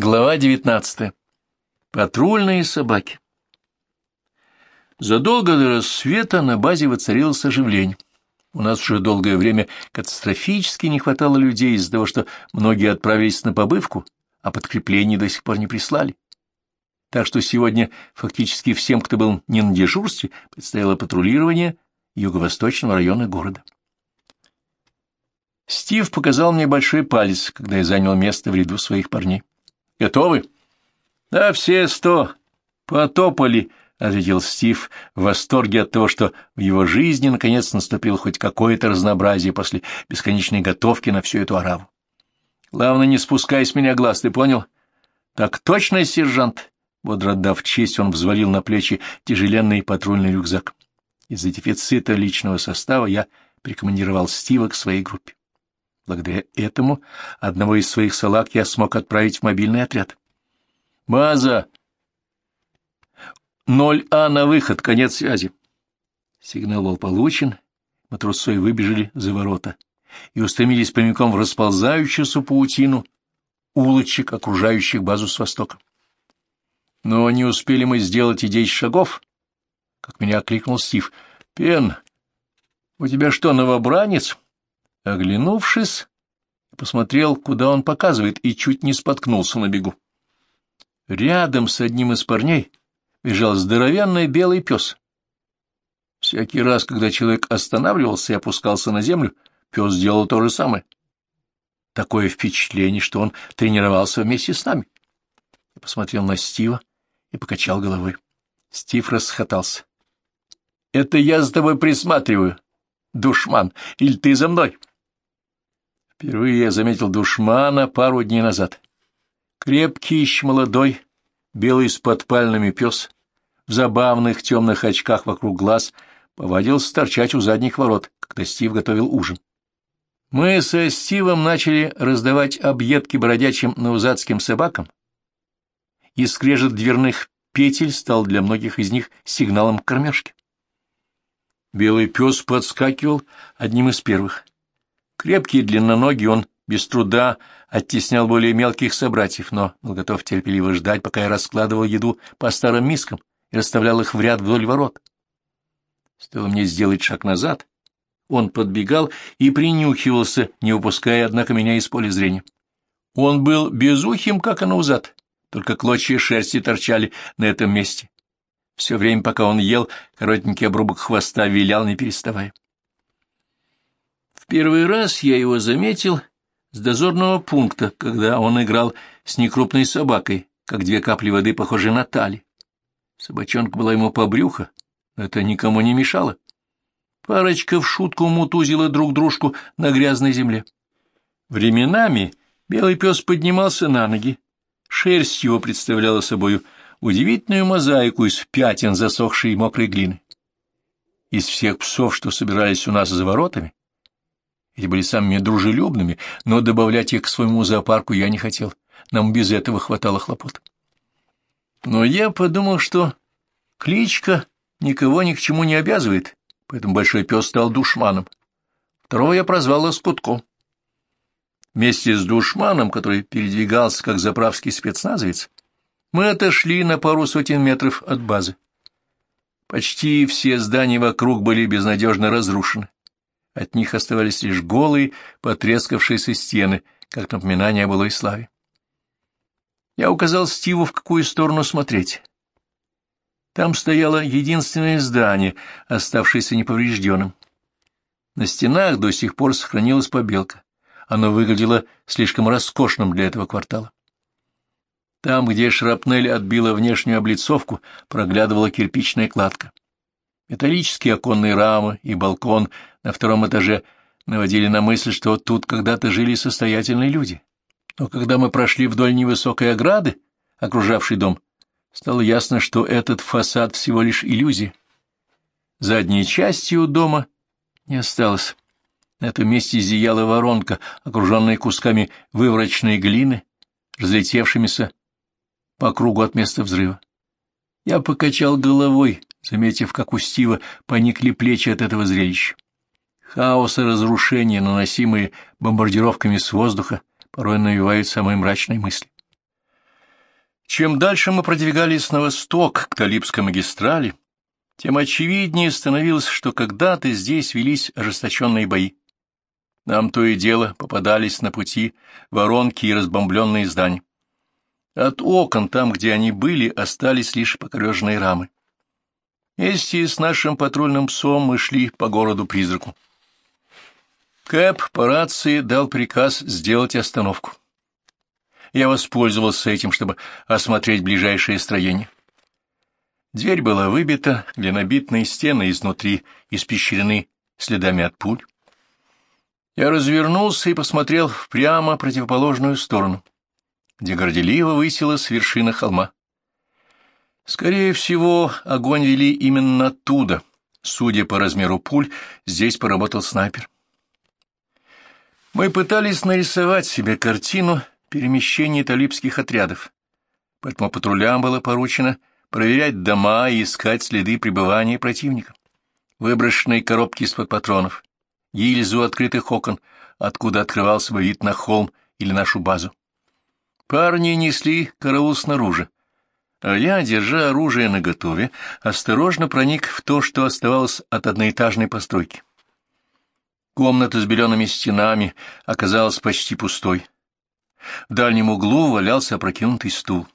Глава 19. Патрульные собаки. Задолго до рассвета на базе воцарилось оживление. У нас уже долгое время катастрофически не хватало людей из-за того, что многие отправились на побывку, а подкрепление до сих пор не прислали. Так что сегодня фактически всем, кто был не на дежурстве, предстояло патрулирование юго-восточного района города. Стив показал мне большой палец, когда я занял место в ряду своих парней. Готовы? — Да все сто. Потопали, — ответил Стив в восторге от того, что в его жизни наконец наступило хоть какое-то разнообразие после бесконечной готовки на всю эту ораву. — Главное, не спускай с меня глаз, ты понял? — Так точно, сержант. Бодро отдав честь, он взвалил на плечи тяжеленный патрульный рюкзак. Из-за дефицита личного состава я прикомандировал Стива к своей группе. Благодаря этому одного из своих салаг я смог отправить в мобильный отряд. «База! Ноль А на выход, конец связи!» Сигнал был получен, матросы выбежали за ворота и устремились прямиком в расползающуюся паутину улочек, окружающих базу с востока. Но не успели мы сделать и десять шагов, как меня окликнул Стив. «Пен, у тебя что, новобранец?» Оглянувшись, посмотрел, куда он показывает, и чуть не споткнулся на бегу. Рядом с одним из парней бежал здоровенный белый пес. Всякий раз, когда человек останавливался и опускался на землю, пес делал то же самое. Такое впечатление, что он тренировался вместе с нами. Я посмотрел на Стива и покачал головой. Стив расхотался. — Это я за тобой присматриваю, душман, или ты за мной? Впервые я заметил душмана пару дней назад. Крепкий, еще молодой, белый с подпальными пес, в забавных темных очках вокруг глаз, повадился торчать у задних ворот, когда Стив готовил ужин. Мы со Стивом начали раздавать объедки бродячим наузадским собакам, и скрежет дверных петель стал для многих из них сигналом к кормежке. Белый пес подскакивал одним из первых. Крепкий и длинноногий он без труда оттеснял более мелких собратьев, но был готов терпеливо ждать, пока я раскладывал еду по старым мискам и расставлял их в ряд вдоль ворот. Стоило мне сделать шаг назад, он подбегал и принюхивался, не упуская, однако, меня из поля зрения. Он был безухим, как анаузад, только клочья шерсти торчали на этом месте. Все время, пока он ел, коротенький обрубок хвоста вилял, не переставая первый раз я его заметил с дозорного пункта, когда он играл с некрупной собакой, как две капли воды, похожие на тали. Собачонка была ему по брюхо, но это никому не мешало. Парочка в шутку мутузила друг дружку на грязной земле. Временами белый пес поднимался на ноги. Шерсть его представляла собою удивительную мозаику из пятен засохшей мокрой глины. Из всех псов, что собирались у нас за воротами, эти были самыми дружелюбными, но добавлять их к своему зоопарку я не хотел. Нам без этого хватало хлопот. Но я подумал, что кличка никого ни к чему не обязывает, поэтому большой пес стал душманом. Второго я прозвал Лоскутком. Вместе с душманом, который передвигался как заправский спецназовец, мы отошли на пару сотен метров от базы. Почти все здания вокруг были безнадежно разрушены. От них оставались лишь голые, потрескавшиеся стены, как напоминание о былой славе. Я указал Стиву, в какую сторону смотреть. Там стояло единственное здание, оставшееся неповрежденным. На стенах до сих пор сохранилась побелка. Оно выглядело слишком роскошным для этого квартала. Там, где шрапнель отбила внешнюю облицовку, проглядывала кирпичная кладка. Металлические оконные рамы и балкон на втором этаже наводили на мысль, что тут когда-то жили состоятельные люди. Но когда мы прошли вдоль невысокой ограды, окружавшей дом, стало ясно, что этот фасад всего лишь иллюзия. Задней части у дома не осталось. На этом месте зияла воронка, окруженная кусками выворочной глины, разлетевшимися по кругу от места взрыва. Я покачал головой, заметив, как у Стива поникли плечи от этого зрелища. Хаос и разрушения, наносимые бомбардировками с воздуха, порой навевают самые мрачные мысли. Чем дальше мы продвигались на восток, к Талибской магистрали, тем очевиднее становилось, что когда-то здесь велись ожесточенные бои. Нам то и дело попадались на пути воронки и разбомбленные здания. От окон, там, где они были, остались лишь покореженные рамы. Вместе с нашим патрульным псом мы шли по городу-призраку. Кэп по рации дал приказ сделать остановку. Я воспользовался этим, чтобы осмотреть ближайшее строение. Дверь была выбита, глинобитные стены изнутри испещрены следами от пуль. Я развернулся и посмотрел в прямо противоположную сторону, где горделиво высилась вершина холма. Скорее всего, огонь вели именно оттуда. Судя по размеру пуль, здесь поработал снайпер. Мы пытались нарисовать себе картину перемещения талибских отрядов, поэтому патрулям было поручено проверять дома и искать следы пребывания противника. Выброшенные коробки из-под патронов, гильзу открытых окон, откуда открывался бы вид на холм или нашу базу. Парни несли караул снаружи, а я, держа оружие наготове, осторожно проник в то, что оставалось от одноэтажной постройки. Комната с белеными стенами оказалась почти пустой. В дальнем углу валялся опрокинутый стул.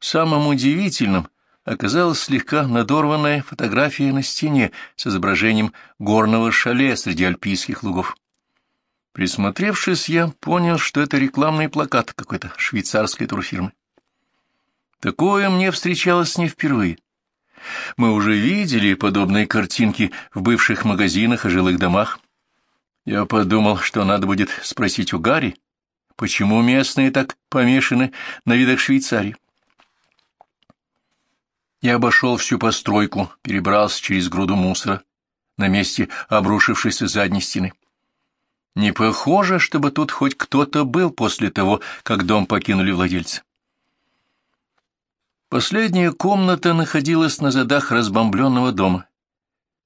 Самым удивительным оказалась слегка надорванная фотография на стене с изображением горного шале среди альпийских лугов. Присмотревшись, я понял, что это рекламный плакат какой-то швейцарской турфирмы. Такое мне встречалось не впервые. Мы уже видели подобные картинки в бывших магазинах и жилых домах. Я подумал, что надо будет спросить у Гарри, почему местные так помешаны на видах Швейцарии. Я обошел всю постройку, перебрался через груду мусора на месте обрушившейся задней стены. Не похоже, чтобы тут хоть кто-то был после того, как дом покинули владельцы. Последняя комната находилась на задах разбомбленного дома.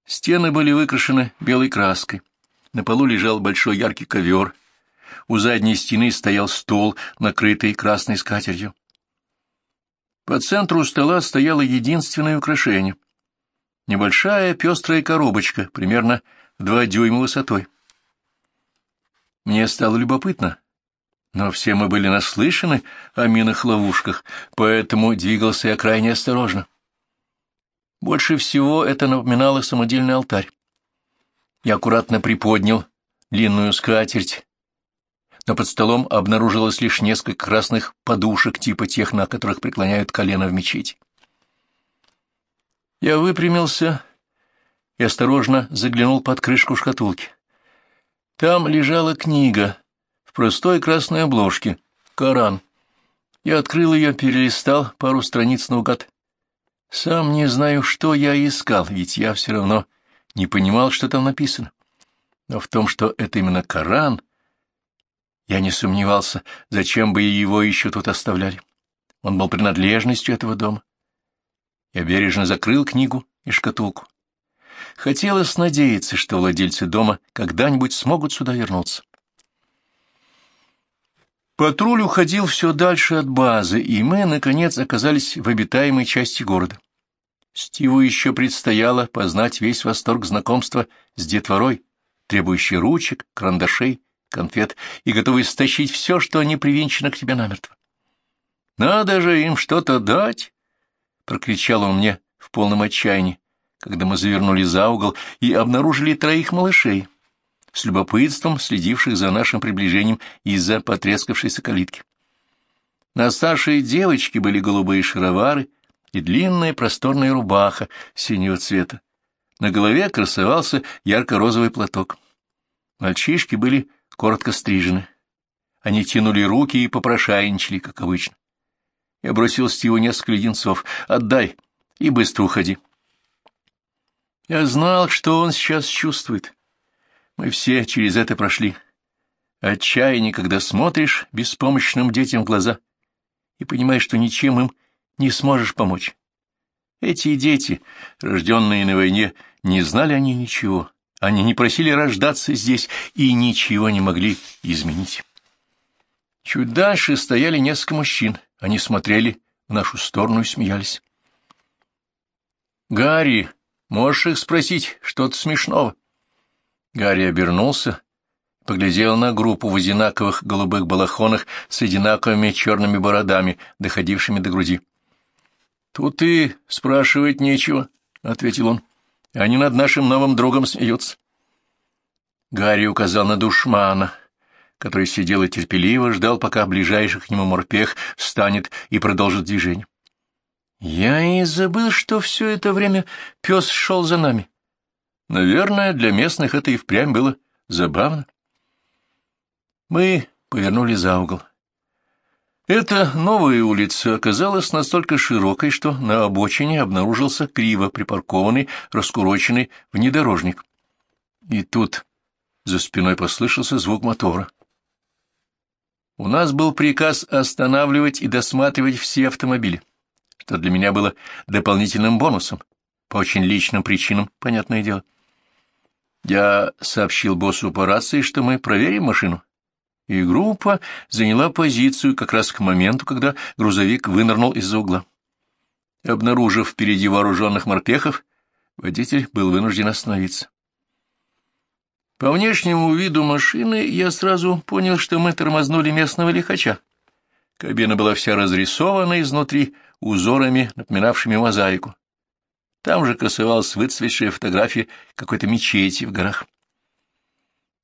Стены были выкрашены белой краской. На полу лежал большой яркий ковер. У задней стены стоял стол, накрытый красной скатертью. По центру стола стояло единственное украшение. Небольшая пестрая коробочка, примерно два дюйма высотой. Мне стало любопытно, но все мы были наслышаны о минах-ловушках, поэтому двигался я крайне осторожно. Больше всего это напоминало самодельный алтарь. Я аккуратно приподнял длинную скатерть, но под столом обнаружилось лишь несколько красных подушек типа тех, на которых преклоняют колено в мечети. Я выпрямился и осторожно заглянул под крышку шкатулки. Там лежала книга простой красной обложке, Коран. Я открыл ее, перелистал пару страниц наугад. Сам не знаю, что я искал, ведь я все равно не понимал, что там написано. Но в том, что это именно Коран, я не сомневался, зачем бы его еще тут оставляли. Он был принадлежностью этого дома. Я бережно закрыл книгу и шкатулку. Хотелось надеяться, что владельцы дома когда-нибудь смогут сюда вернуться. Патруль уходил все дальше от базы, и мы, наконец, оказались в обитаемой части города. Стиву еще предстояло познать весь восторг знакомства с детворой, требующий ручек, карандашей конфет и готовый стащить все, что не привинчено к тебе намертво. «Надо же им что-то дать!» — прокричал он мне в полном отчаянии, когда мы завернули за угол и обнаружили троих малышей, с любопытством следивших за нашим приближением из-за потрескавшейся калитки. На старшей девочке были голубые шаровары и длинная просторная рубаха синего цвета. На голове красовался ярко-розовый платок. Мальчишки были коротко стрижены. Они тянули руки и попрошайничали, как обычно. Я бросил Стиву несколько леденцов. «Отдай и быстро уходи». Я знал, что он сейчас чувствует. Мы все через это прошли. Отчаяние, когда смотришь беспомощным детям в глаза и понимаешь, что ничем им не сможешь помочь. Эти дети, рожденные на войне, не знали они ничего. Они не просили рождаться здесь и ничего не могли изменить. Чуть дальше стояли несколько мужчин. Они смотрели в нашу сторону и смеялись. «Гарри, можешь их спросить, что-то смешного?» Гарри обернулся, поглядел на группу в одинаковых голубых балахонах с одинаковыми черными бородами, доходившими до груди. «Тут и спрашивать нечего», — ответил он. «Они над нашим новым другом смеются». Гарри указал на душмана, который сидел и терпеливо ждал, пока ближайший к нему морпех встанет и продолжит движение. Я и забыл, что все это время пес шел за нами. Наверное, для местных это и впрямь было забавно. Мы повернули за угол. Эта новая улица оказалась настолько широкой, что на обочине обнаружился криво припаркованный, раскуроченный внедорожник. И тут за спиной послышался звук мотора. У нас был приказ останавливать и досматривать все автомобили, что для меня было дополнительным бонусом, по очень личным причинам, понятное дело. Я сообщил боссу по рации, что мы проверим машину, и группа заняла позицию как раз к моменту, когда грузовик вынырнул из-за угла. Обнаружив впереди вооруженных морпехов, водитель был вынужден остановиться. По внешнему виду машины я сразу понял, что мы тормознули местного лихача. Кабина была вся разрисована изнутри узорами, напоминавшими мозаику. Там же красовалась выцветшая фотография какой-то мечети в горах.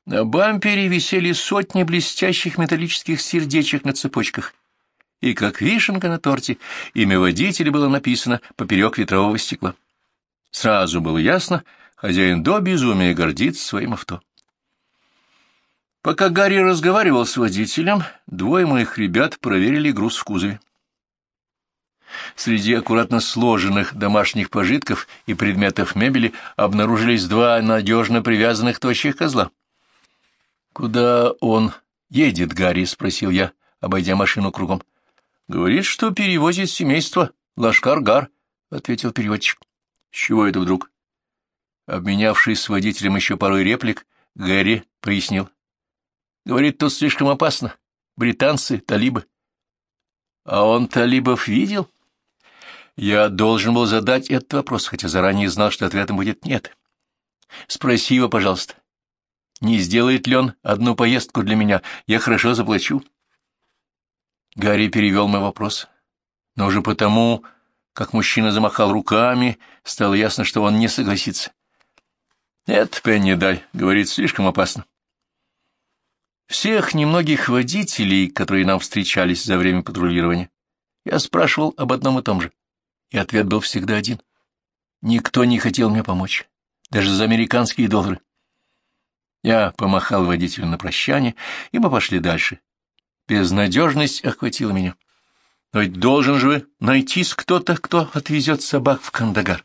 На бампере висели сотни блестящих металлических сердечек на цепочках, и, как вишенка на торте, имя водителя было написано поперек ветрового стекла. Сразу было ясно, Хозяин до безумия гордится своим авто. Пока Гарри разговаривал с водителем, двое моих ребят проверили груз в кузове. Среди аккуратно сложенных домашних пожитков и предметов мебели обнаружились два надежно привязанных тощих козла. — Куда он едет, Гарри? — спросил я, обойдя машину кругом. — Говорит, что перевозит семейство Лашкар-Гар, — ответил переводчик. — С чего это вдруг? Обменявшись с водителем еще парой реплик, Гэри пояснил. Говорит, тут слишком опасно. Британцы, талибы. А он талибов видел? Я должен был задать этот вопрос, хотя заранее знал, что ответом будет «нет». Спроси его, пожалуйста. Не сделает ли он одну поездку для меня? Я хорошо заплачу. Гарри перевел мой вопрос. Но уже потому, как мужчина замахал руками, стало ясно, что он не согласится. Нет, Пенни, дай, говорит, слишком опасно. Всех немногих водителей, которые нам встречались за время патрулирования, я спрашивал об одном и том же, и ответ был всегда один. Никто не хотел мне помочь, даже за американские доллары. Я помахал водителю на прощание, и мы пошли дальше. Безнадежность охватила меня. Но ведь должен же найтись кто-то, кто отвезет собак в Кандагар.